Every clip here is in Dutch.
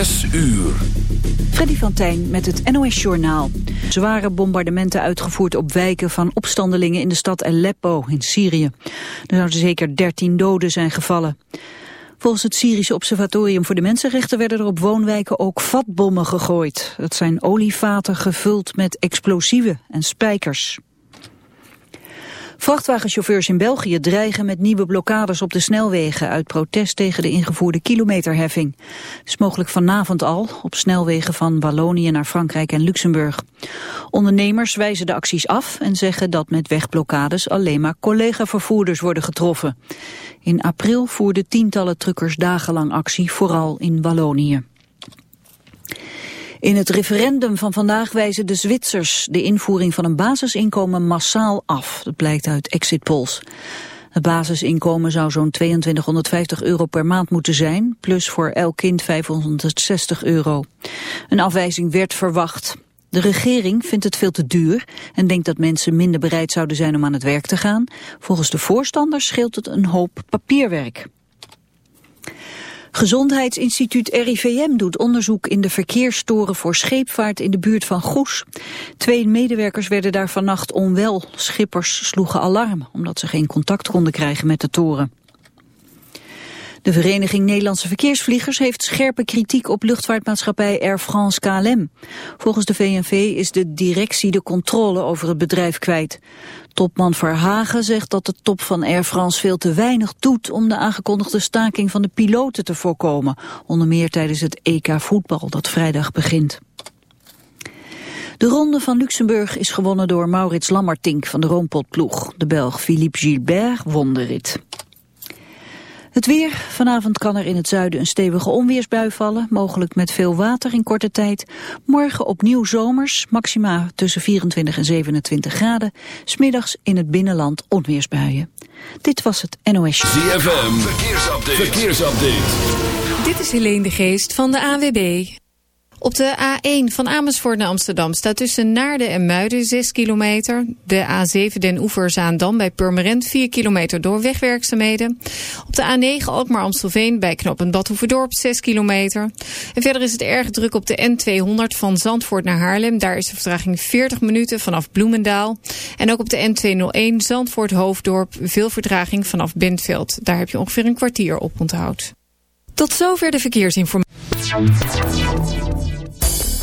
Zes uur. Freddy van met het NOS-journaal. Zware bombardementen uitgevoerd op wijken van opstandelingen in de stad Aleppo in Syrië. Er zouden zeker 13 doden zijn gevallen. Volgens het Syrische Observatorium voor de Mensenrechten werden er op woonwijken ook vatbommen gegooid. Het zijn olievaten gevuld met explosieven en spijkers. Vrachtwagenchauffeurs in België dreigen met nieuwe blokkades op de snelwegen uit protest tegen de ingevoerde kilometerheffing. Het is mogelijk vanavond al op snelwegen van Wallonië naar Frankrijk en Luxemburg. Ondernemers wijzen de acties af en zeggen dat met wegblokkades alleen maar collega-vervoerders worden getroffen. In april voerden tientallen truckers dagenlang actie, vooral in Wallonië. In het referendum van vandaag wijzen de Zwitsers de invoering van een basisinkomen massaal af. Dat blijkt uit exit polls. Het basisinkomen zou zo'n 2250 euro per maand moeten zijn, plus voor elk kind 560 euro. Een afwijzing werd verwacht. De regering vindt het veel te duur en denkt dat mensen minder bereid zouden zijn om aan het werk te gaan. Volgens de voorstanders scheelt het een hoop papierwerk. Gezondheidsinstituut RIVM doet onderzoek in de verkeerstoren voor scheepvaart in de buurt van Goes. Twee medewerkers werden daar vannacht onwel. Schippers sloegen alarm omdat ze geen contact konden krijgen met de toren. De Vereniging Nederlandse Verkeersvliegers heeft scherpe kritiek op luchtvaartmaatschappij Air France KLM. Volgens de VNV is de directie de controle over het bedrijf kwijt. Topman Verhagen zegt dat de top van Air France veel te weinig doet om de aangekondigde staking van de piloten te voorkomen. Onder meer tijdens het EK voetbal dat vrijdag begint. De ronde van Luxemburg is gewonnen door Maurits Lammertink van de Roompotploeg. De Belg Philippe Gilbert won de rit. Het weer. Vanavond kan er in het zuiden een stevige onweersbui vallen, mogelijk met veel water in korte tijd. Morgen opnieuw zomers, maxima tussen 24 en 27 graden. Smiddags in het binnenland onweersbuien. Dit was het NOS. ZFM, verkeersupdate. verkeersupdate. Dit is Helene de Geest van de AWB. Op de A1 van Amersfoort naar Amsterdam staat tussen Naarden en Muiden 6 kilometer. De A7 Den Oever-Zaandam bij Purmerend 4 kilometer door wegwerkzaamheden. Op de A9 Alkmaar-Amstelveen bij knooppunt Badhoevedorp 6 kilometer. En verder is het erg druk op de N200 van Zandvoort naar Haarlem. Daar is de vertraging 40 minuten vanaf Bloemendaal. En ook op de N201 Zandvoort-Hoofddorp veel vertraging vanaf Bentveld. Daar heb je ongeveer een kwartier op onthoud. Tot zover de verkeersinformatie.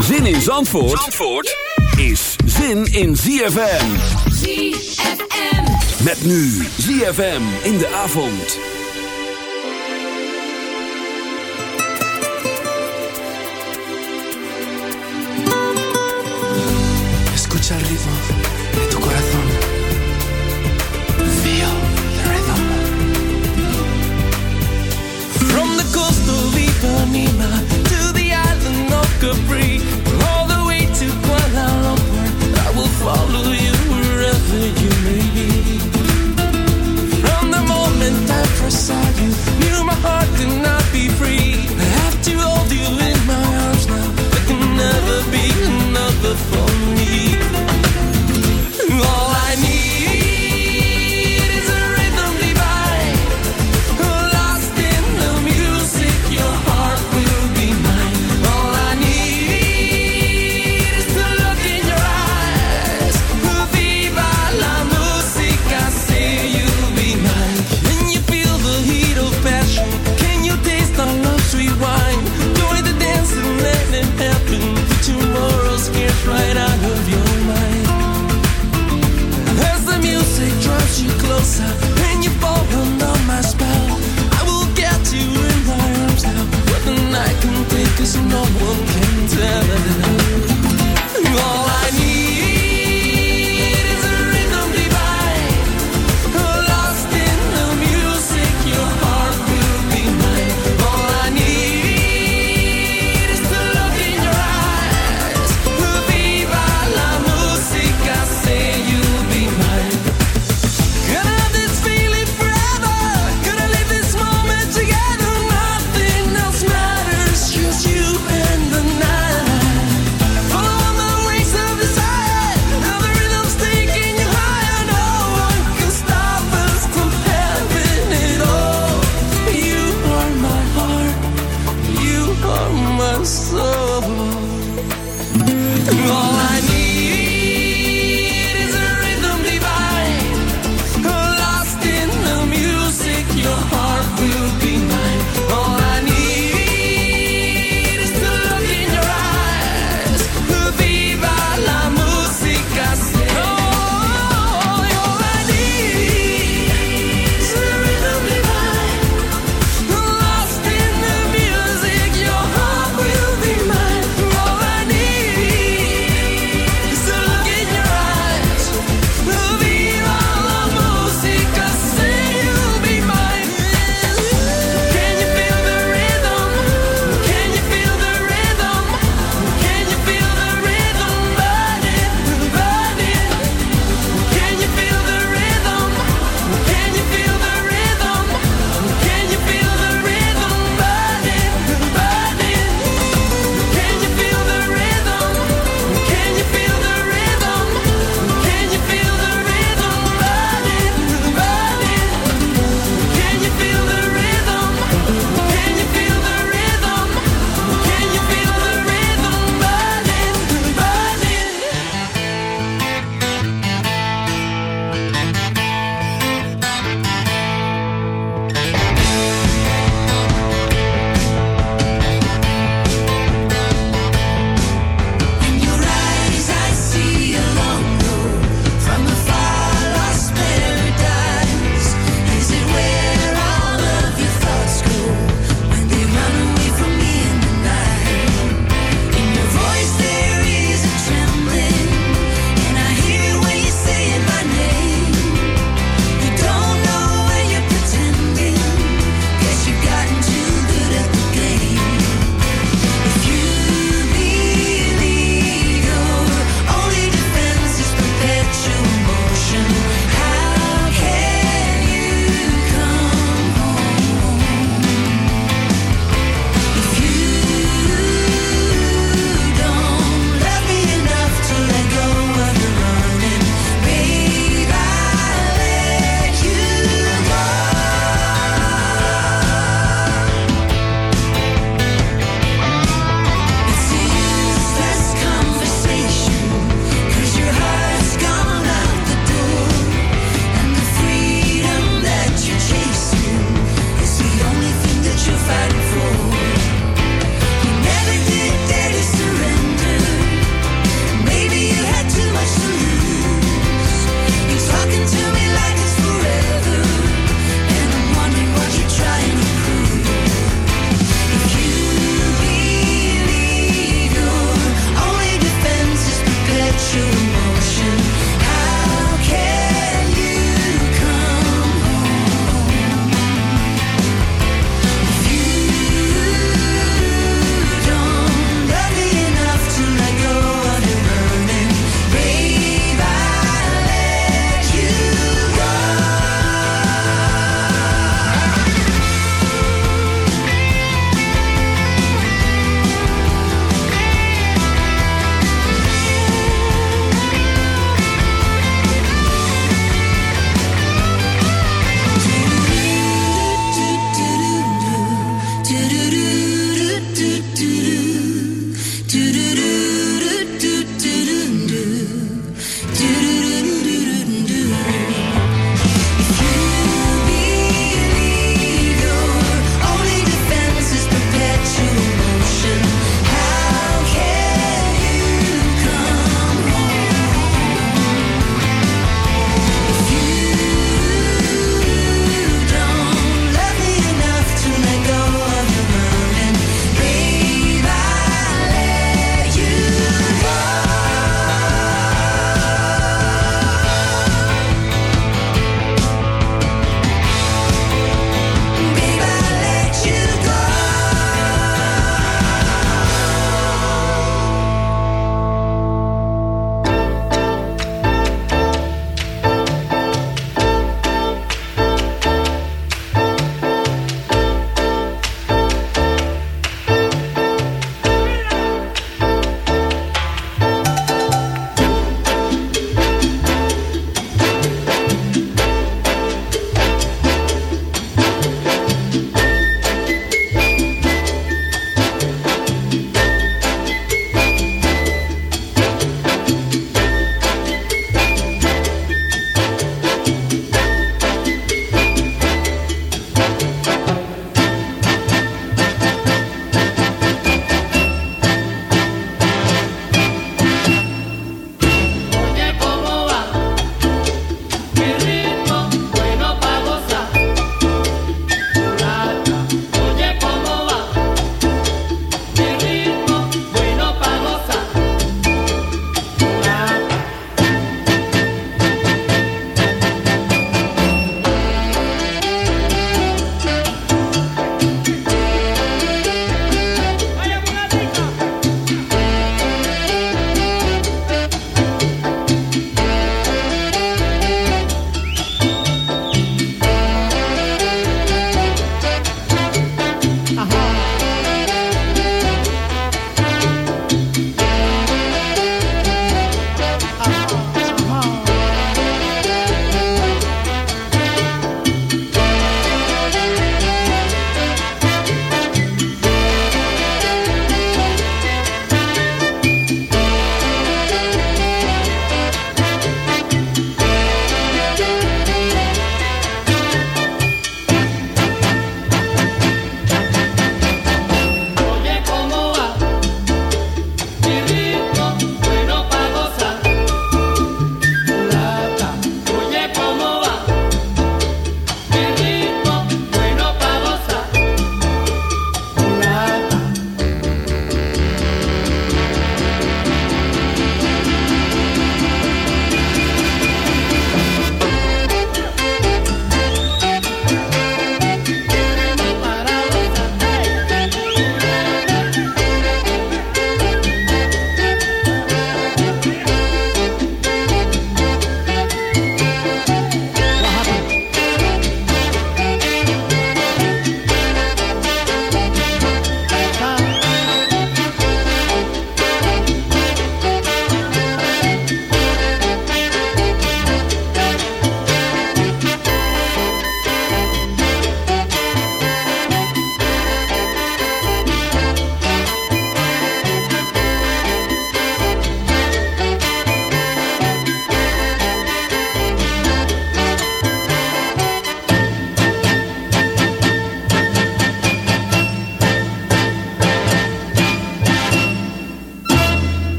Zin in Zandvoort, Zandvoort is zin in ZFM. ZFM. Met nu ZFM in de avond. Escucha el ritmo de tu corazón. Feel the rhythm. From the coast of Ipanema to the island of Capri, follow you wherever you may be. From the moment I first no one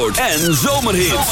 En zomerhit.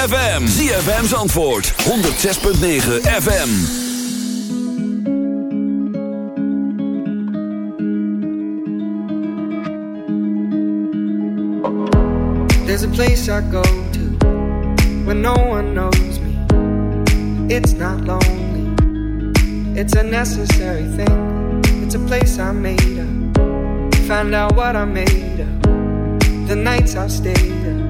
ZFM. ZFM's antwoord. 106.9 FM. There's a place I go to when no one knows me. It's not lonely. It's a necessary thing. It's a place I made up. Find out what I made up. The nights I've stayed up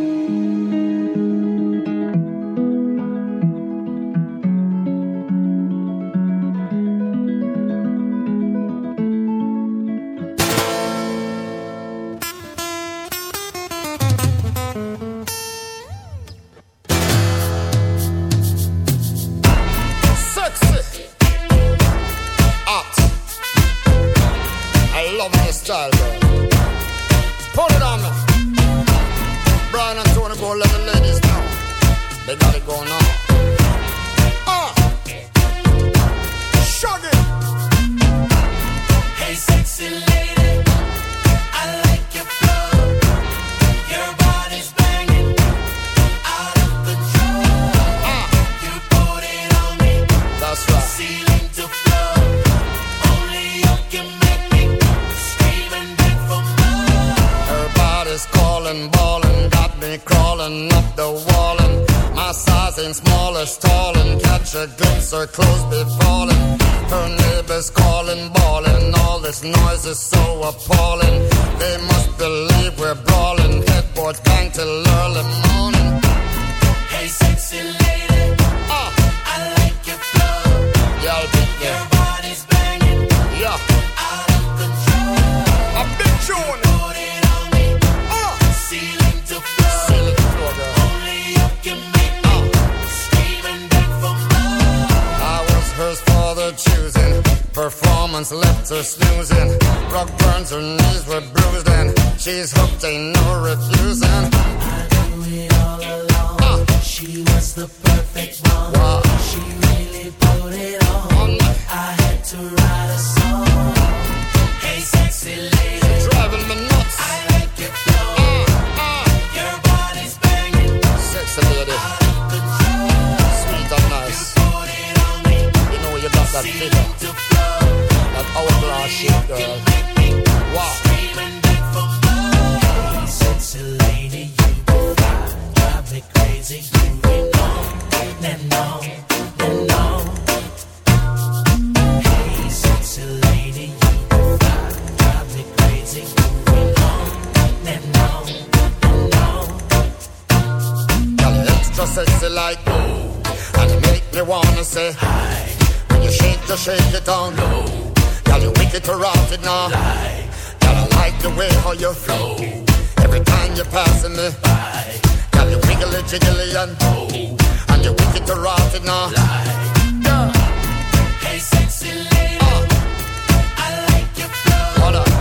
that figure. That hourglass shape, girl. shake it down low. Girl, you wicked to rot it now. Lie. Girl, I like the way how you flow. Every time you're passing me by. Girl, you wiggly jiggly and oh. And you're wicked to rot it now. Lie. Yeah. Hey, sexy lady. Uh. I like your flow. Hold on.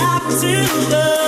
Got to love.